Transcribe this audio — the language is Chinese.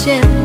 线